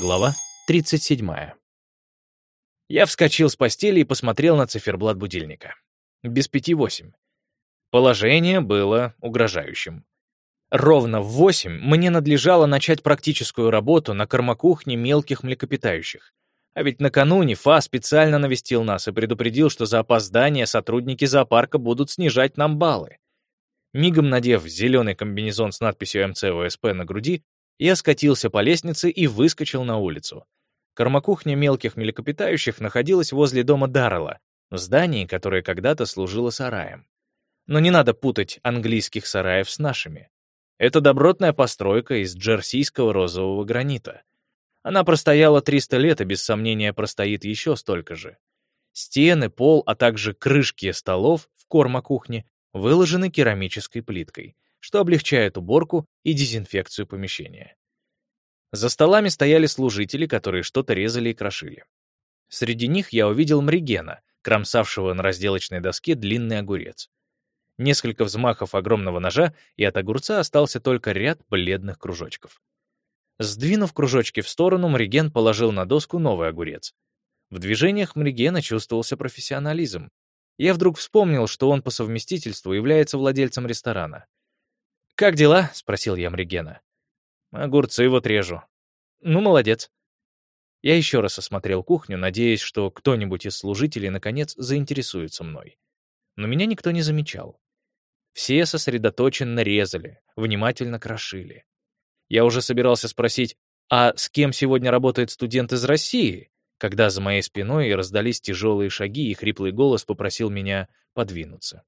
Глава 37. Я вскочил с постели и посмотрел на циферблат будильника. Без пяти восемь. Положение было угрожающим. Ровно в восемь мне надлежало начать практическую работу на кормокухне мелких млекопитающих. А ведь накануне ФА специально навестил нас и предупредил, что за опоздание сотрудники зоопарка будут снижать нам баллы. Мигом надев зеленый комбинезон с надписью МЦОСП на груди, я скатился по лестнице и выскочил на улицу. Кормокухня мелких млекопитающих находилась возле дома Даррелла, в здании, которое когда-то служило сараем. Но не надо путать английских сараев с нашими. Это добротная постройка из джерсийского розового гранита. Она простояла 300 лет и без сомнения простоит еще столько же. Стены, пол, а также крышки столов в кормокухне выложены керамической плиткой, что облегчает уборку и дезинфекцию помещения. За столами стояли служители, которые что-то резали и крошили. Среди них я увидел Мригена, кромсавшего на разделочной доске длинный огурец. Несколько взмахов огромного ножа, и от огурца остался только ряд бледных кружочков. Сдвинув кружочки в сторону, Мриген положил на доску новый огурец. В движениях Мригена чувствовался профессионализм. Я вдруг вспомнил, что он по совместительству является владельцем ресторана. «Как дела?» — спросил я Мригена. «Огурцы вот режу». «Ну, молодец». Я еще раз осмотрел кухню, надеясь, что кто-нибудь из служителей, наконец, заинтересуется мной. Но меня никто не замечал. Все сосредоточенно резали, внимательно крошили. Я уже собирался спросить, а с кем сегодня работает студент из России, когда за моей спиной раздались тяжелые шаги, и хриплый голос попросил меня подвинуться.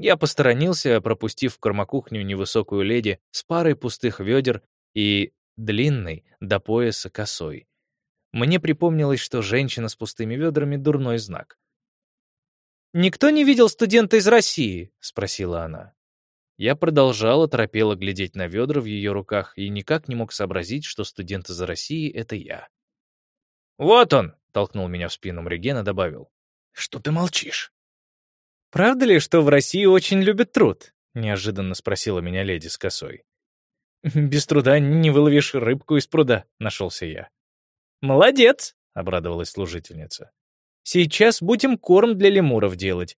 Я посторонился, пропустив в кормокухню невысокую леди с парой пустых ведер и длинной до пояса косой. Мне припомнилось, что женщина с пустыми ведрами — дурной знак. «Никто не видел студента из России?» — спросила она. Я продолжал оторопело глядеть на ведра в ее руках и никак не мог сообразить, что студент из России — это я. «Вот он!» — толкнул меня в спину Мригена, добавил. «Что ты молчишь?» «Правда ли, что в России очень любят труд?» — неожиданно спросила меня леди с косой. «Без труда не выловишь рыбку из пруда», — нашелся я. «Молодец!» — обрадовалась служительница. «Сейчас будем корм для лемуров делать.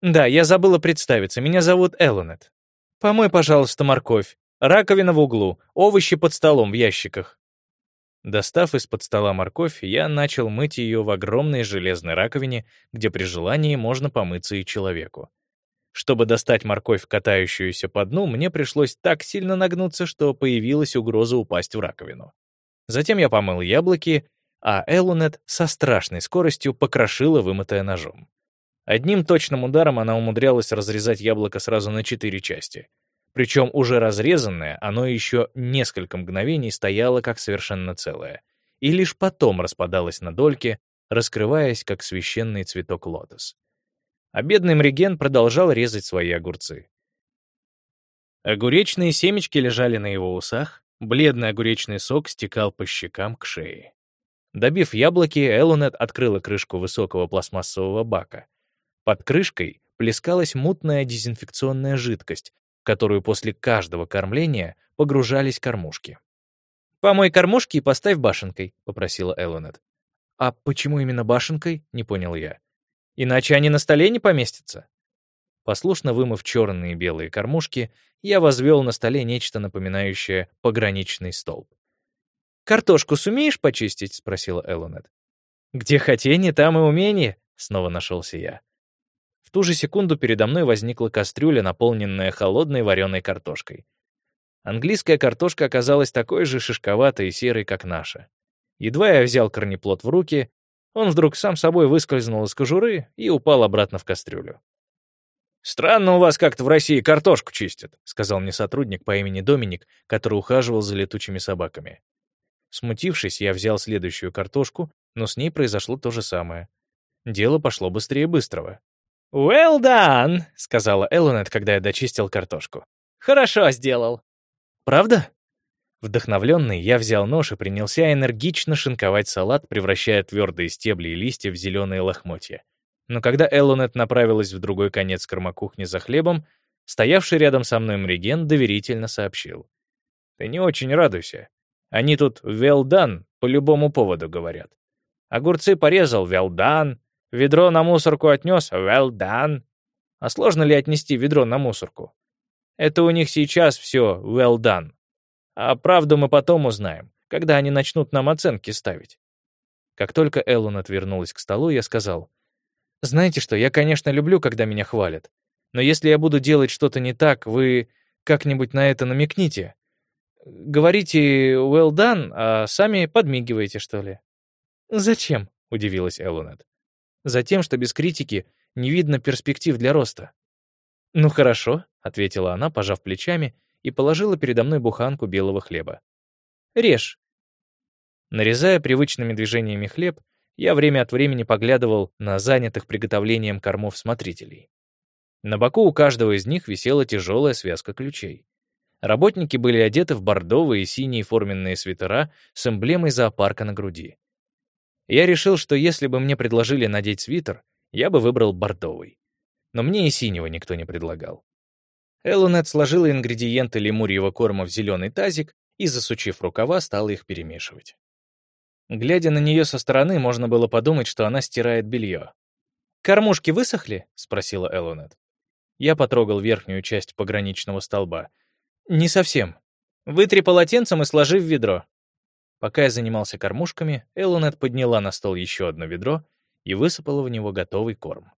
Да, я забыла представиться, меня зовут Эллонет. Помой, пожалуйста, морковь. Раковина в углу, овощи под столом в ящиках. Достав из-под стола морковь, я начал мыть ее в огромной железной раковине, где при желании можно помыться и человеку. Чтобы достать морковь, катающуюся по дну, мне пришлось так сильно нагнуться, что появилась угроза упасть в раковину. Затем я помыл яблоки, а Элунет со страшной скоростью покрошила, вымытая ножом. Одним точным ударом она умудрялась разрезать яблоко сразу на четыре части — причем уже разрезанное, оно еще несколько мгновений стояло как совершенно целое, и лишь потом распадалось на дольки, раскрываясь как священный цветок лотос. А бедный Мриген продолжал резать свои огурцы. Огуречные семечки лежали на его усах, бледный огуречный сок стекал по щекам к шее. Добив яблоки, Элунет открыла крышку высокого пластмассового бака. Под крышкой плескалась мутная дезинфекционная жидкость, которую после каждого кормления погружались кормушки. «Помой кормушки и поставь башенкой», — попросила Элонет. «А почему именно башенкой?» — не понял я. «Иначе они на столе не поместятся». Послушно вымыв черные и белые кормушки, я возвел на столе нечто напоминающее пограничный столб. «Картошку сумеешь почистить?» — спросила Элонет. «Где хотение, там и умение», — снова нашелся я ту же секунду передо мной возникла кастрюля, наполненная холодной вареной картошкой. Английская картошка оказалась такой же шишковатой и серой, как наша. Едва я взял корнеплод в руки, он вдруг сам собой выскользнул из кожуры и упал обратно в кастрюлю. «Странно у вас как-то в России картошку чистят», — сказал мне сотрудник по имени Доминик, который ухаживал за летучими собаками. Смутившись, я взял следующую картошку, но с ней произошло то же самое. Дело пошло быстрее быстрого. «Well done!» — сказала Эллонет, когда я дочистил картошку. «Хорошо сделал». «Правда?» Вдохновленный, я взял нож и принялся энергично шинковать салат, превращая твердые стебли и листья в зеленые лохмотья. Но когда Эллонет направилась в другой конец кормокухни за хлебом, стоявший рядом со мной Мриген доверительно сообщил. «Ты не очень радуйся. Они тут well done по любому поводу говорят. Огурцы порезал — well done. Ведро на мусорку отнес — well done. А сложно ли отнести ведро на мусорку? Это у них сейчас все well done. А правду мы потом узнаем, когда они начнут нам оценки ставить. Как только Эллон отвернулась к столу, я сказал, «Знаете что, я, конечно, люблю, когда меня хвалят. Но если я буду делать что-то не так, вы как-нибудь на это намекните. Говорите «well done», а сами подмигиваете, что ли. «Зачем?» — удивилась Эллонет. «Затем, что без критики не видно перспектив для роста». «Ну хорошо», — ответила она, пожав плечами, и положила передо мной буханку белого хлеба. «Режь». Нарезая привычными движениями хлеб, я время от времени поглядывал на занятых приготовлением кормов смотрителей. На боку у каждого из них висела тяжелая связка ключей. Работники были одеты в бордовые и синие форменные свитера с эмблемой зоопарка на груди. Я решил, что если бы мне предложили надеть свитер, я бы выбрал бордовый. Но мне и синего никто не предлагал. Эллонет сложила ингредиенты лемурьего корма в зеленый тазик и, засучив рукава, стала их перемешивать. Глядя на нее со стороны, можно было подумать, что она стирает белье. «Кормушки высохли?» — спросила Эллонет. Я потрогал верхнюю часть пограничного столба. «Не совсем. Вытри полотенцем и сложи в ведро». Пока я занимался кормушками, Эллонет подняла на стол еще одно ведро и высыпала в него готовый корм.